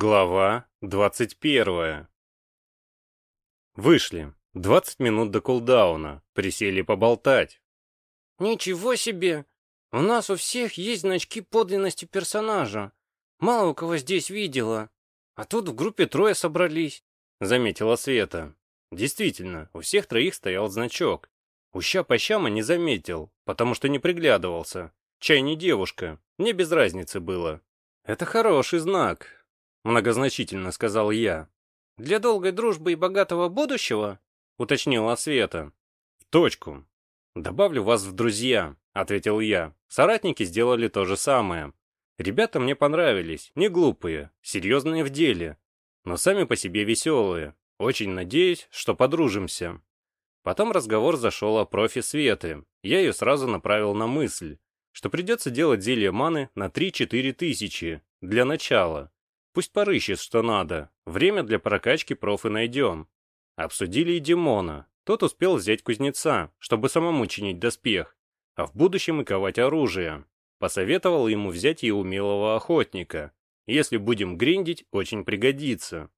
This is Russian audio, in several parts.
Глава 21. Вышли. 20 минут до кулдауна. Присели поболтать. «Ничего себе! У нас у всех есть значки подлинности персонажа. Мало у кого здесь видела. А тут в группе трое собрались», — заметила Света. Действительно, у всех троих стоял значок. У Ща-Пощама не заметил, потому что не приглядывался. Чай не девушка, мне без разницы было. Это хороший знак, Многозначительно сказал я. Для долгой дружбы и богатого будущего? Уточнила Света. В точку. Добавлю вас в друзья, ответил я. Соратники сделали то же самое. Ребята мне понравились, не глупые, серьезные в деле, но сами по себе веселые. Очень надеюсь, что подружимся. Потом разговор зашел о профи Светы. Я ее сразу направил на мысль, что придется делать зелье маны на 3-4 тысячи, для начала. Пусть порыщет, что надо. Время для прокачки профы найдем. Обсудили и Димона. Тот успел взять кузнеца, чтобы самому чинить доспех, а в будущем и ковать оружие. Посоветовал ему взять и умелого охотника. Если будем гриндить, очень пригодится.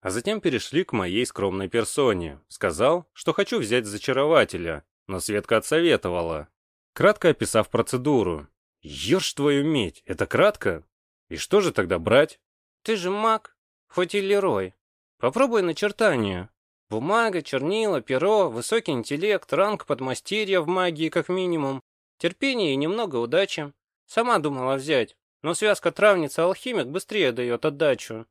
А затем перешли к моей скромной персоне. Сказал, что хочу взять зачарователя, но Светка отсоветовала. Кратко описав процедуру. Ешь твою медь, это кратко? И что же тогда брать? Ты же маг, хоть и лерой. Попробуй начертание. Бумага, чернила, перо, высокий интеллект, ранг подмастерья в магии как минимум, терпение и немного удачи. Сама думала взять, но связка травница-алхимик быстрее дает отдачу.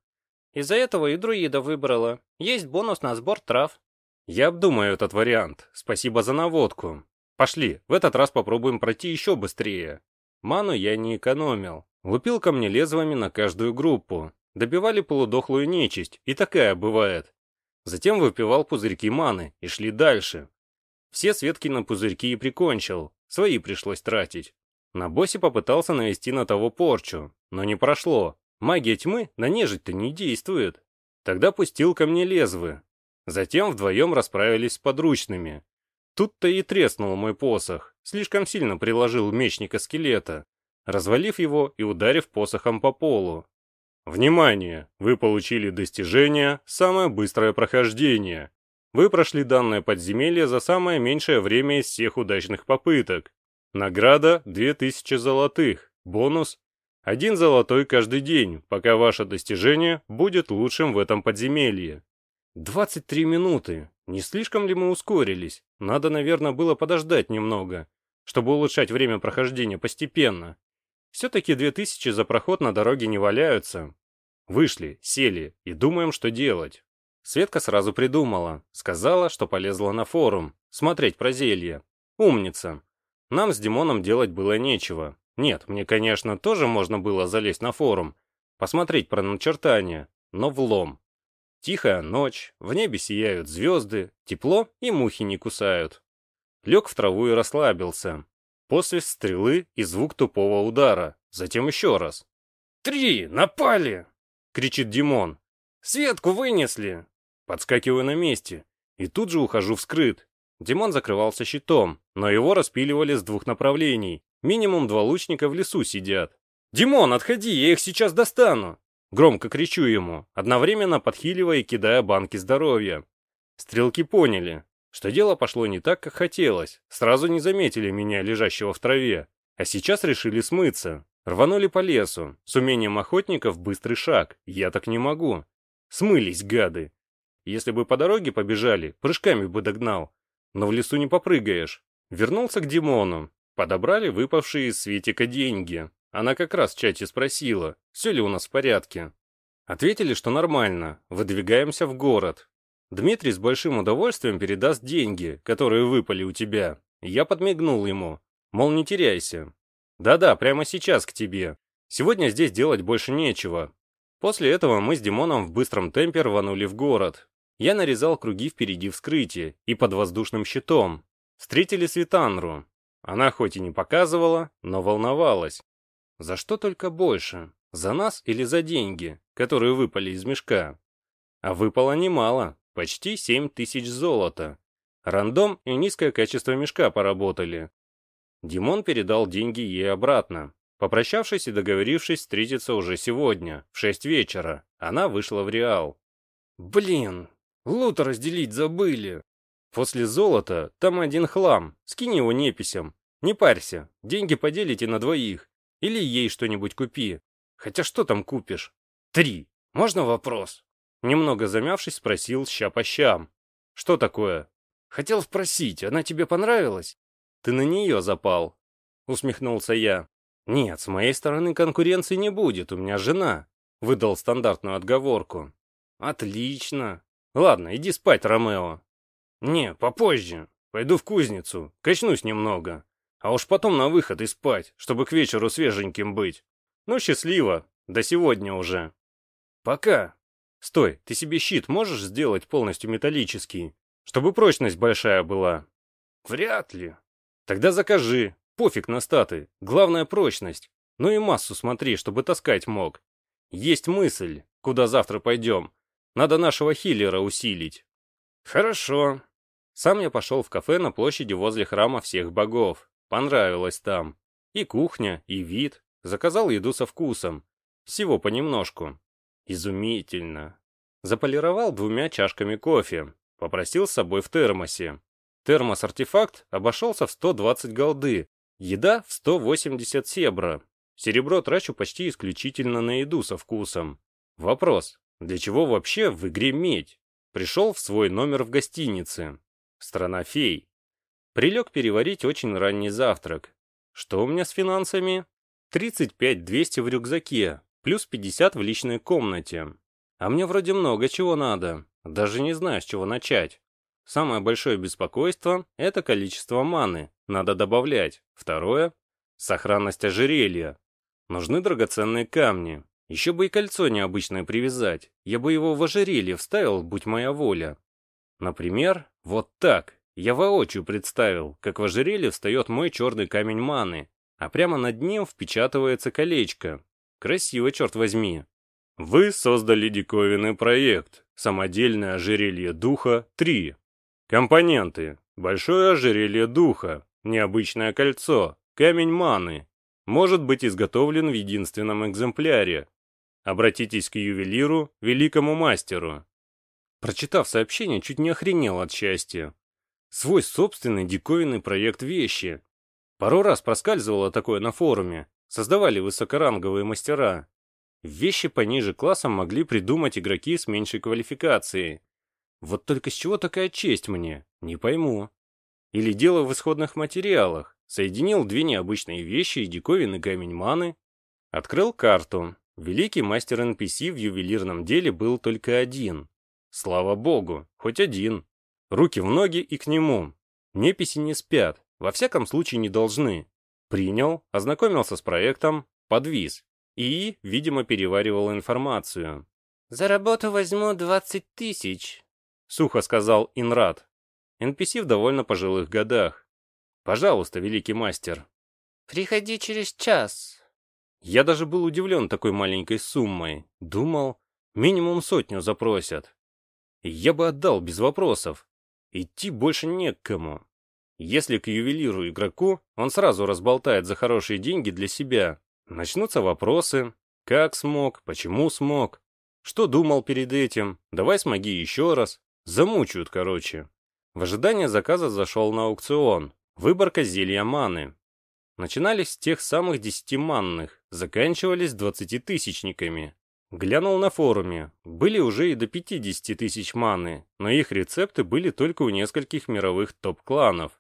Из-за этого и друида выбрала. Есть бонус на сбор трав. Я обдумаю этот вариант. Спасибо за наводку. Пошли, в этот раз попробуем пройти еще быстрее. Ману я не экономил. Лупил ко мне лезвиями на каждую группу. Добивали полудохлую нечисть, и такая бывает. Затем выпивал пузырьки маны и шли дальше. Все светки на пузырьки и прикончил, свои пришлось тратить. На боссе попытался навести на того порчу, но не прошло. Магия тьмы на нежить-то не действует. Тогда пустил ко мне лезвы. Затем вдвоем расправились с подручными. Тут-то и треснул мой посох, слишком сильно приложил мечника-скелета, развалив его и ударив посохом по полу. Внимание! Вы получили достижение «Самое быстрое прохождение». Вы прошли данное подземелье за самое меньшее время из всех удачных попыток. Награда 2000 золотых. Бонус один золотой каждый день, пока ваше достижение будет лучшим в этом подземелье. 23 минуты. Не слишком ли мы ускорились? Надо, наверное, было подождать немного, чтобы улучшать время прохождения постепенно. Все-таки две тысячи за проход на дороге не валяются. Вышли, сели и думаем, что делать. Светка сразу придумала. Сказала, что полезла на форум. Смотреть про зелье. Умница. Нам с Димоном делать было нечего. Нет, мне, конечно, тоже можно было залезть на форум. Посмотреть про начертания. Но влом. Тихая ночь, в небе сияют звезды, тепло и мухи не кусают. Лег в траву и расслабился. Посвист стрелы и звук тупого удара. Затем еще раз. «Три! Напали!» — кричит Димон. «Светку вынесли!» Подскакиваю на месте. И тут же ухожу вскрыт. Димон закрывался щитом, но его распиливали с двух направлений. Минимум два лучника в лесу сидят. «Димон, отходи, я их сейчас достану!» Громко кричу ему, одновременно подхиливая и кидая банки здоровья. Стрелки поняли, что дело пошло не так, как хотелось. Сразу не заметили меня, лежащего в траве. А сейчас решили смыться. Рванули по лесу. С умением охотников быстрый шаг. Я так не могу. Смылись, гады. Если бы по дороге побежали, прыжками бы догнал. Но в лесу не попрыгаешь. Вернулся к Димону. Подобрали выпавшие из Светика деньги. Она как раз в чате спросила, все ли у нас в порядке. Ответили, что нормально, выдвигаемся в город. Дмитрий с большим удовольствием передаст деньги, которые выпали у тебя. Я подмигнул ему, мол, не теряйся. Да-да, прямо сейчас к тебе. Сегодня здесь делать больше нечего. После этого мы с Димоном в быстром темпе рванули в город. Я нарезал круги впереди вскрытия и под воздушным щитом. Встретили Светанру. Она хоть и не показывала, но волновалась. За что только больше? За нас или за деньги, которые выпали из мешка? А выпало немало. Почти 7 тысяч золота. Рандом и низкое качество мешка поработали. Димон передал деньги ей обратно. Попрощавшись и договорившись встретиться уже сегодня, в шесть вечера, она вышла в Реал. «Блин, лут разделить забыли!» «После золота там один хлам, скинь его неписям. Не парься, деньги поделите на двоих. Или ей что-нибудь купи. Хотя что там купишь? Три. Можно вопрос?» Немного замявшись, спросил ща по щам. «Что такое?» «Хотел спросить, она тебе понравилась?» «Ты на нее запал», — усмехнулся я. «Нет, с моей стороны конкуренции не будет, у меня жена», — выдал стандартную отговорку. «Отлично. Ладно, иди спать, Ромео». «Не, попозже. Пойду в кузницу, качнусь немного. А уж потом на выход и спать, чтобы к вечеру свеженьким быть. Ну, счастливо. До сегодня уже». «Пока». «Стой, ты себе щит можешь сделать полностью металлический, чтобы прочность большая была?» «Вряд ли». «Тогда закажи, Пофиг на статы, главная прочность. Ну и массу смотри, чтобы таскать мог. Есть мысль, куда завтра пойдем. Надо нашего хиллера усилить. Хорошо. Сам я пошел в кафе на площади возле храма всех богов. Понравилось там. И кухня, и вид. Заказал еду со вкусом. Всего понемножку. Изумительно. Заполировал двумя чашками кофе. Попросил с собой в термосе. Термос-артефакт обошелся в 120 голды, Еда в 180 себра. Серебро трачу почти исключительно на еду со вкусом. Вопрос, для чего вообще в игре медь? Пришел в свой номер в гостинице. Страна фей. Прилег переварить очень ранний завтрак. Что у меня с финансами? 35 200 в рюкзаке, плюс 50 в личной комнате. А мне вроде много чего надо. Даже не знаю, с чего начать. Самое большое беспокойство – это количество маны. Надо добавлять. Второе – сохранность ожерелья. Нужны драгоценные камни. Еще бы и кольцо необычное привязать. Я бы его в ожерелье вставил, будь моя воля. Например, вот так. Я воочию представил, как в ожерелье встает мой черный камень маны, а прямо над ним впечатывается колечко. Красиво, черт возьми. Вы создали диковинный проект «Самодельное ожерелье духа 3». Компоненты. Большое ожерелье духа, необычное кольцо, камень маны. Может быть изготовлен в единственном экземпляре. Обратитесь к ювелиру, великому мастеру. Прочитав сообщение, чуть не охренел от счастья. Свой собственный диковинный проект вещи. Пару раз проскальзывало такое на форуме. Создавали высокоранговые мастера. Вещи пониже классом могли придумать игроки с меньшей квалификацией. Вот только с чего такая честь мне? Не пойму. Или дело в исходных материалах. Соединил две необычные вещи и диковинный камень маны. Открыл карту. Великий мастер NPC в ювелирном деле был только один. Слава богу, хоть один. Руки в ноги и к нему. Неписи не спят, во всяком случае не должны. Принял, ознакомился с проектом, подвис. И, видимо, переваривал информацию. «За работу возьму 20 тысяч», — сухо сказал Инрад. NPC в довольно пожилых годах. «Пожалуйста, великий мастер». «Приходи через час». Я даже был удивлен такой маленькой суммой. Думал, минимум сотню запросят. я бы отдал без вопросов. Идти больше не к кому. Если к ювелиру игроку, он сразу разболтает за хорошие деньги для себя. Начнутся вопросы. Как смог? Почему смог? Что думал перед этим? Давай смоги еще раз. Замучают, короче. В ожидании заказа зашел на аукцион. Выборка зелья маны. Начинались с тех самых десяти манных, заканчивались двадцатитысячниками. Глянул на форуме. Были уже и до 50 тысяч маны, но их рецепты были только у нескольких мировых топ-кланов.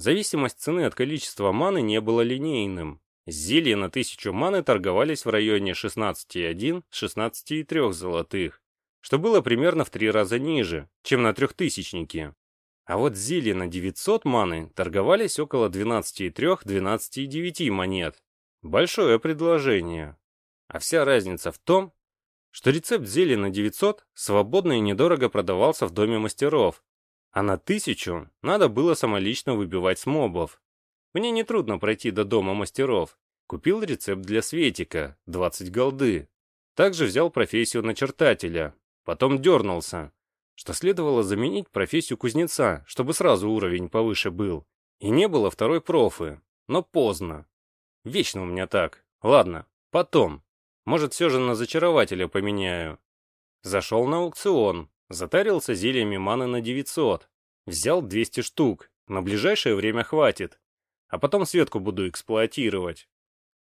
Зависимость цены от количества маны не было линейным. Зелья на 1000 маны торговались в районе 16,1-16,3 золотых что было примерно в три раза ниже, чем на трехтысячнике. А вот зелья на 900 маны торговались около 12,3-12,9 монет. Большое предложение. А вся разница в том, что рецепт зелья на 900 свободно и недорого продавался в доме мастеров, а на 1000 надо было самолично выбивать с мобов. Мне нетрудно пройти до дома мастеров. Купил рецепт для Светика, 20 голды. Также взял профессию начертателя, Потом дернулся, что следовало заменить профессию кузнеца, чтобы сразу уровень повыше был. И не было второй профы, но поздно. Вечно у меня так. Ладно, потом. Может, все же на зачарователя поменяю. Зашел на аукцион, затарился зельями маны на 900. Взял 200 штук, на ближайшее время хватит. А потом Светку буду эксплуатировать.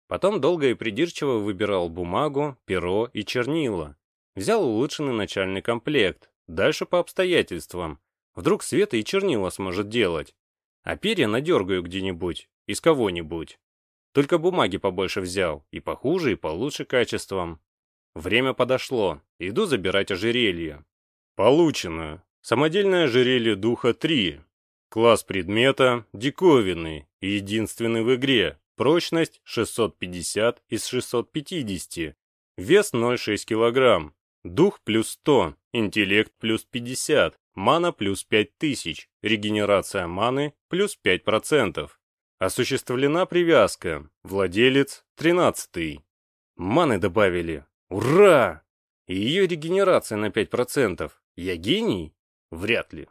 Потом долго и придирчиво выбирал бумагу, перо и чернила. Взял улучшенный начальный комплект. Дальше по обстоятельствам. Вдруг Света и чернила сможет делать. А перья надергаю где-нибудь, из кого-нибудь. Только бумаги побольше взял, и похуже, и получше качеством. Время подошло, иду забирать ожерелье. Получено. Самодельное ожерелье духа 3. Класс предмета – диковинный, единственный в игре. Прочность 650 из 650. Вес 0,6 кг. Дух плюс 100, интеллект плюс 50, мана плюс 5000, регенерация маны плюс 5%. Осуществлена привязка. Владелец 13. Маны добавили. Ура! И ее регенерация на 5%. Я гений? Вряд ли.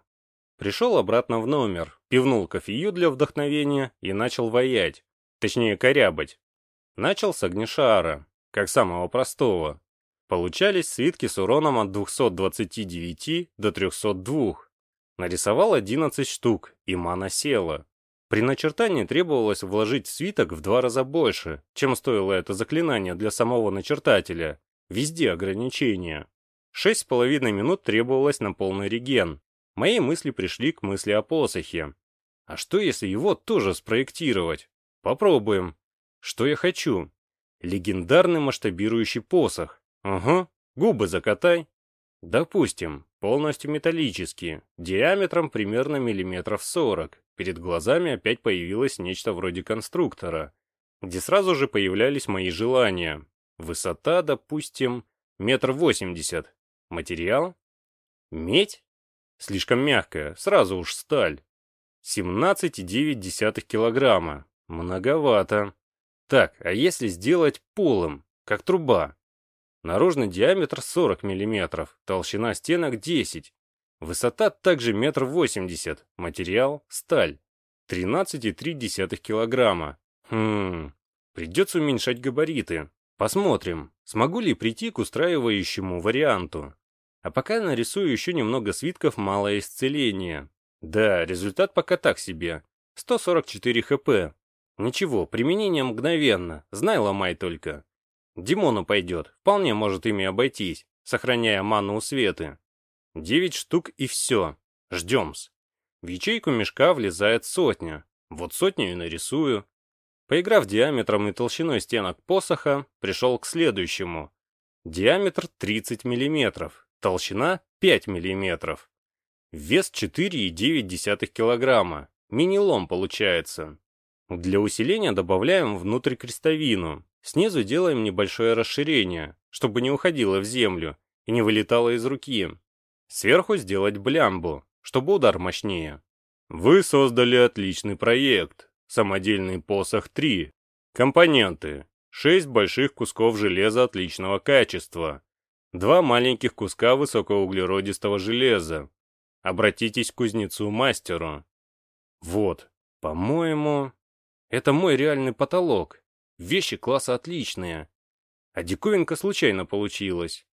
Пришел обратно в номер, пивнул кофею для вдохновения и начал воять. Точнее, корябать. Начал с огнешара, как самого простого. Получались свитки с уроном от 229 до 302. Нарисовал 11 штук, и мана села. При начертании требовалось вложить в свиток в два раза больше, чем стоило это заклинание для самого начертателя. Везде ограничения. Шесть с половиной минут требовалось на полный реген. Мои мысли пришли к мысли о посохе. А что если его тоже спроектировать? Попробуем. Что я хочу? Легендарный масштабирующий посох. Ага, губы закатай. Допустим, полностью металлические, диаметром примерно миллиметров сорок. Перед глазами опять появилось нечто вроде конструктора, где сразу же появлялись мои желания. Высота, допустим, метр восемьдесят. Материал? Медь? Слишком мягкая, сразу уж сталь. 17,9 килограмма. Многовато. Так, а если сделать полым, как труба? Наружный диаметр 40 мм, толщина стенок 10. Высота также метр восемьдесят, материал – сталь. 13,3 килограмма. Хм, придется уменьшать габариты. Посмотрим, смогу ли прийти к устраивающему варианту. А пока нарисую еще немного свитков малое исцеление. Да, результат пока так себе. 144 хп. Ничего, применение мгновенно, знай ломай только. Димону пойдет, вполне может ими обойтись, сохраняя ману у Светы. Девять штук и все. Ждем-с. В ячейку мешка влезает сотня. Вот сотню и нарисую. Поиграв диаметром и толщиной стенок посоха, пришел к следующему. Диаметр 30 мм, толщина 5 мм. Вес 4,9 кг. Мини-лом получается. Для усиления добавляем внутрь крестовину. Снизу делаем небольшое расширение, чтобы не уходило в землю и не вылетало из руки. Сверху сделать блямбу, чтобы удар мощнее. Вы создали отличный проект. Самодельный посох 3. Компоненты. 6 больших кусков железа отличного качества. Два маленьких куска высокоуглеродистого железа. Обратитесь к кузнецу-мастеру. Вот, по-моему, это мой реальный потолок. Вещи класса отличные. А диковинка случайно получилась.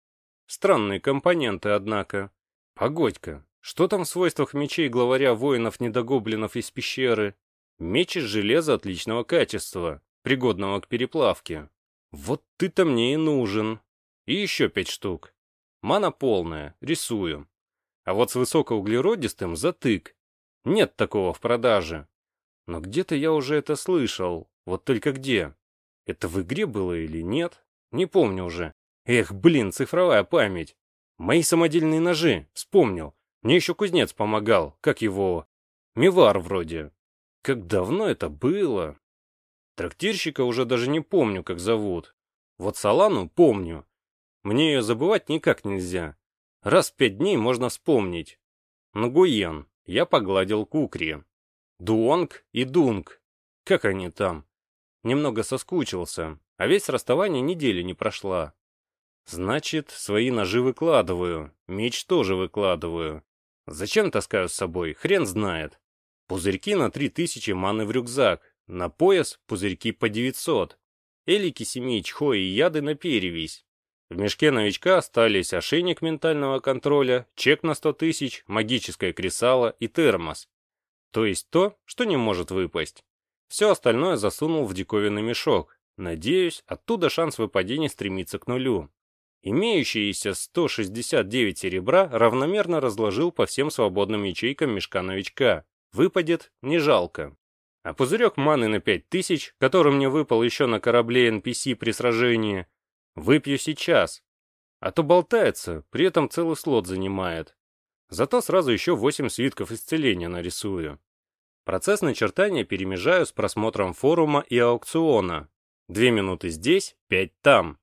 Странные компоненты, однако. Погодь-ка, что там в свойствах мечей главаря воинов-недогоблинов из пещеры? Меч из железа отличного качества, пригодного к переплавке. Вот ты-то мне и нужен. И еще пять штук. Мана полная, рисую. А вот с высокоуглеродистым затык. Нет такого в продаже. Но где-то я уже это слышал. Вот только где? Это в игре было или нет? Не помню уже. Эх, блин, цифровая память. Мои самодельные ножи, вспомнил. Мне еще кузнец помогал, как его... Мивар вроде. Как давно это было? Трактирщика уже даже не помню, как зовут. Вот Салану помню. Мне ее забывать никак нельзя. Раз в пять дней можно вспомнить. Нагуен. Я погладил кукри. Дуонг и Дунг. Как они там? Немного соскучился, а весь расставание недели не прошла. Значит, свои ножи выкладываю, меч тоже выкладываю. Зачем таскаю с собой, хрен знает. Пузырьки на 3000 маны в рюкзак, на пояс пузырьки по 900. элики семей чхо и яды на перевесь. В мешке новичка остались ошейник ментального контроля, чек на 100 тысяч, магическое кресало и термос. То есть то, что не может выпасть. Все остальное засунул в диковинный мешок. Надеюсь, оттуда шанс выпадения стремится к нулю. Имеющиеся 169 серебра равномерно разложил по всем свободным ячейкам мешка новичка. Выпадет не жалко. А пузырек маны на 5000, который мне выпал еще на корабле NPC при сражении, выпью сейчас. А то болтается, при этом целый слот занимает. Зато сразу еще 8 свитков исцеления нарисую. Процесс начертания перемежаю с просмотром форума и аукциона. Две минуты здесь, пять там.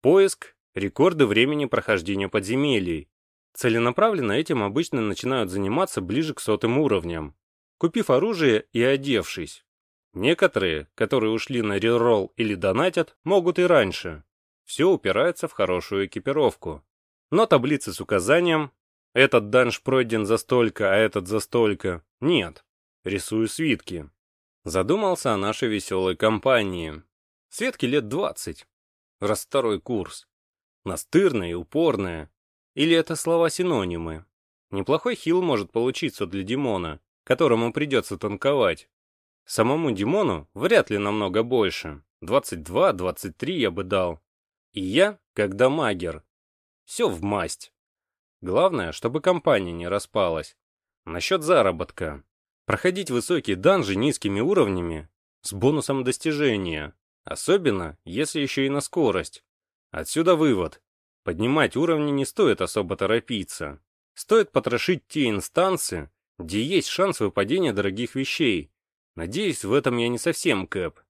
Поиск, рекорды времени прохождения подземелий. Целенаправленно этим обычно начинают заниматься ближе к сотым уровням, купив оружие и одевшись. Некоторые, которые ушли на реролл или донатят, могут и раньше. Все упирается в хорошую экипировку. Но таблицы с указанием «этот данж пройден за столько, а этот за столько» нет. Рисую свитки. Задумался о нашей веселой компании. Светке лет двадцать. Раз второй курс. Настырная и упорная. Или это слова-синонимы? Неплохой хил может получиться для Димона, которому придется танковать. Самому Димону вряд ли намного больше. 22-23 я бы дал. И я, как дамагер. Все в масть. Главное, чтобы компания не распалась. Насчет заработка. Проходить высокие данжи низкими уровнями с бонусом достижения, особенно если еще и на скорость. Отсюда вывод. Поднимать уровни не стоит особо торопиться. Стоит потрошить те инстанции, где есть шанс выпадения дорогих вещей. Надеюсь, в этом я не совсем кэп.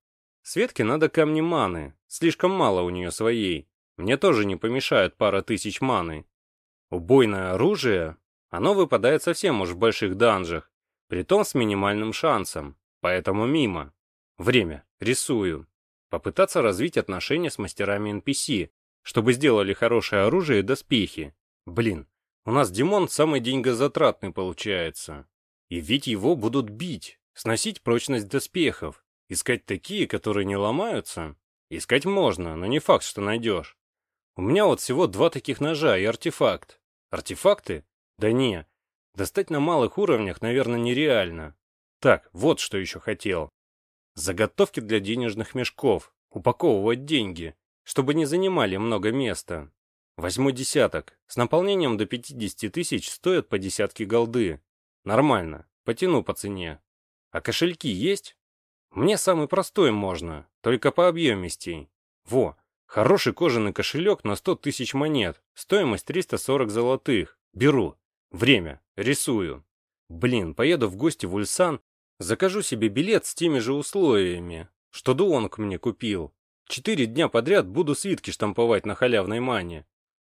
Светке надо камни маны, слишком мало у нее своей. Мне тоже не помешают пара тысяч маны. Убойное оружие, оно выпадает совсем уж в больших данжах, Притом с минимальным шансом, поэтому мимо. Время. Рисую. Попытаться развить отношения с мастерами NPC, чтобы сделали хорошее оружие и доспехи. Блин, у нас Димон самый деньгозатратный получается. И ведь его будут бить, сносить прочность доспехов, искать такие, которые не ломаются. Искать можно, но не факт, что найдешь. У меня вот всего два таких ножа и артефакт. Артефакты? Да не, Достать на малых уровнях, наверное, нереально. Так, вот что еще хотел. Заготовки для денежных мешков. Упаковывать деньги, чтобы не занимали много места. Возьму десяток. С наполнением до 50 тысяч стоят по десятке голды. Нормально. Потяну по цене. А кошельки есть? Мне самый простой можно, только по объемистей. Во, хороший кожаный кошелек на 100 тысяч монет. Стоимость 340 золотых. Беру. Время. Рисую. Блин, поеду в гости в Ульсан, закажу себе билет с теми же условиями, что Дуонг мне купил. Четыре дня подряд буду свитки штамповать на халявной мане.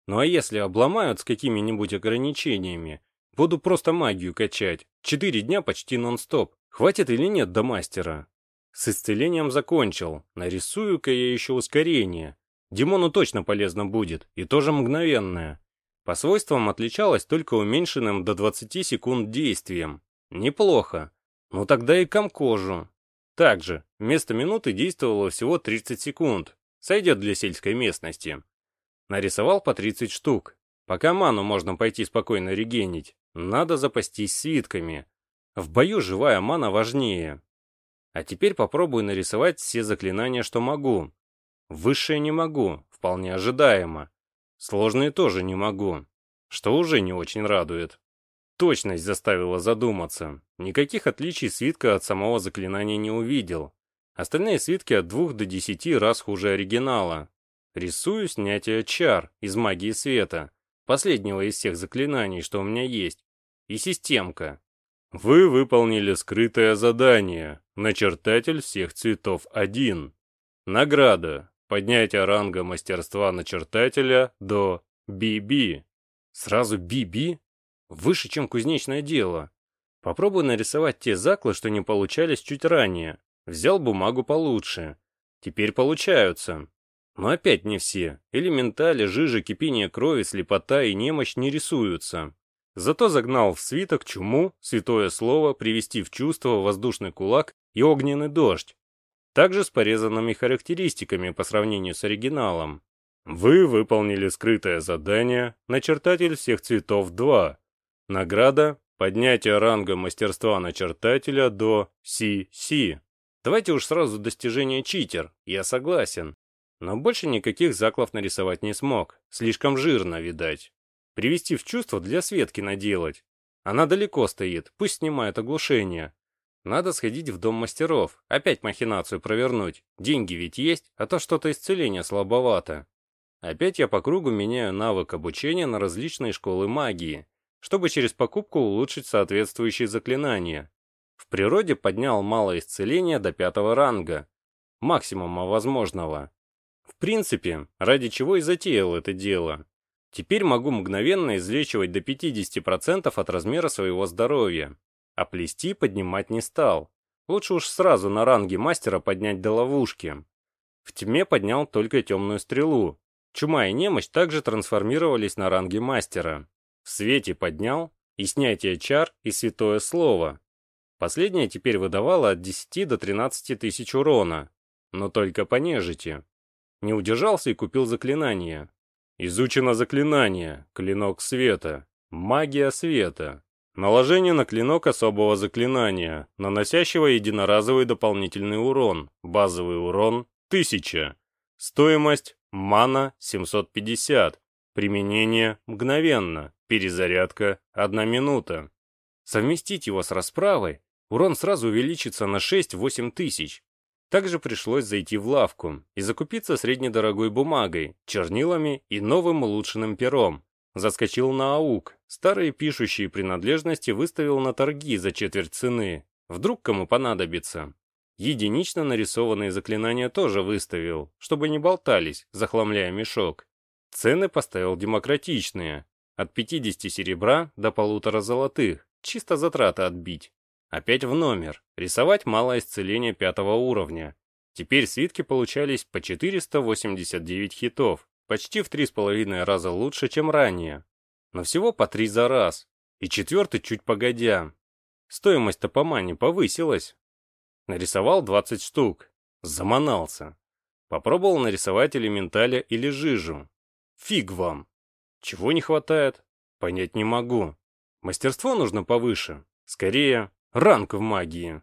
Ну а если обломают с какими-нибудь ограничениями, буду просто магию качать. Четыре дня почти нон-стоп. Хватит или нет до мастера? С исцелением закончил. Нарисую-ка я еще ускорение. Димону точно полезно будет, и тоже мгновенное. По свойствам отличалась только уменьшенным до 20 секунд действием. Неплохо. Ну тогда и комкожу. Также, вместо минуты действовало всего 30 секунд. Сойдет для сельской местности. Нарисовал по 30 штук. Пока ману можно пойти спокойно регенить, надо запастись свитками. В бою живая мана важнее. А теперь попробую нарисовать все заклинания, что могу. Высшее не могу, вполне ожидаемо. Сложные тоже не могу, что уже не очень радует. Точность заставила задуматься. Никаких отличий свитка от самого заклинания не увидел. Остальные свитки от двух до десяти раз хуже оригинала. Рисую снятие чар из магии света, последнего из всех заклинаний, что у меня есть, и системка. Вы выполнили скрытое задание. Начертатель всех цветов один. Награда. Поднятие ранга мастерства начертателя до BB. Сразу BB? Выше, чем кузнечное дело. Попробую нарисовать те заклы, что не получались чуть ранее. Взял бумагу получше. Теперь получаются. Но опять не все. Элементали, жижа, кипение крови, слепота и немощь не рисуются. Зато загнал в свиток чуму, святое слово, привести в чувство воздушный кулак и огненный дождь. также с порезанными характеристиками по сравнению с оригиналом. Вы выполнили скрытое задание «Начертатель всех цветов 2». Награда – поднятие ранга мастерства начертателя до CC. Давайте уж сразу достижение читер, я согласен. Но больше никаких заклов нарисовать не смог, слишком жирно, видать. Привести в чувство для Светки наделать. Она далеко стоит, пусть снимает оглушение. Надо сходить в дом мастеров, опять махинацию провернуть. Деньги ведь есть, а то что-то исцеление слабовато. Опять я по кругу меняю навык обучения на различные школы магии, чтобы через покупку улучшить соответствующие заклинания. В природе поднял малое исцеление до пятого ранга, максимума возможного. В принципе, ради чего и затеял это дело. Теперь могу мгновенно излечивать до 50% от размера своего здоровья. А плести поднимать не стал. Лучше уж сразу на ранге мастера поднять до ловушки. В тьме поднял только темную стрелу. Чума и немощь также трансформировались на ранге мастера. В свете поднял и снятие чар и святое слово. Последнее теперь выдавало от 10 до 13 тысяч урона, но только по нежити. Не удержался и купил заклинание. Изучено заклинание, клинок света, магия света. Наложение на клинок особого заклинания, наносящего единоразовый дополнительный урон, базовый урон 1000. Стоимость мана 750. Применение мгновенно, перезарядка 1 минута. Совместить его с расправой, урон сразу увеличится на 6-8 тысяч. Также пришлось зайти в лавку и закупиться среднедорогой бумагой, чернилами и новым улучшенным пером. Заскочил на АУК, старые пишущие принадлежности выставил на торги за четверть цены. Вдруг кому понадобится. Единично нарисованные заклинания тоже выставил, чтобы не болтались, захламляя мешок. Цены поставил демократичные. От 50 серебра до полутора золотых. Чисто затраты отбить. Опять в номер. Рисовать малое исцеление пятого уровня. Теперь свитки получались по 489 хитов. Почти в три с половиной раза лучше, чем ранее. Но всего по три за раз. И четвертый чуть погодя. Стоимость-то по мане повысилась. Нарисовал 20 штук. Заманался. Попробовал нарисовать элементаля или жижу. Фиг вам. Чего не хватает? Понять не могу. Мастерство нужно повыше. Скорее, ранг в магии.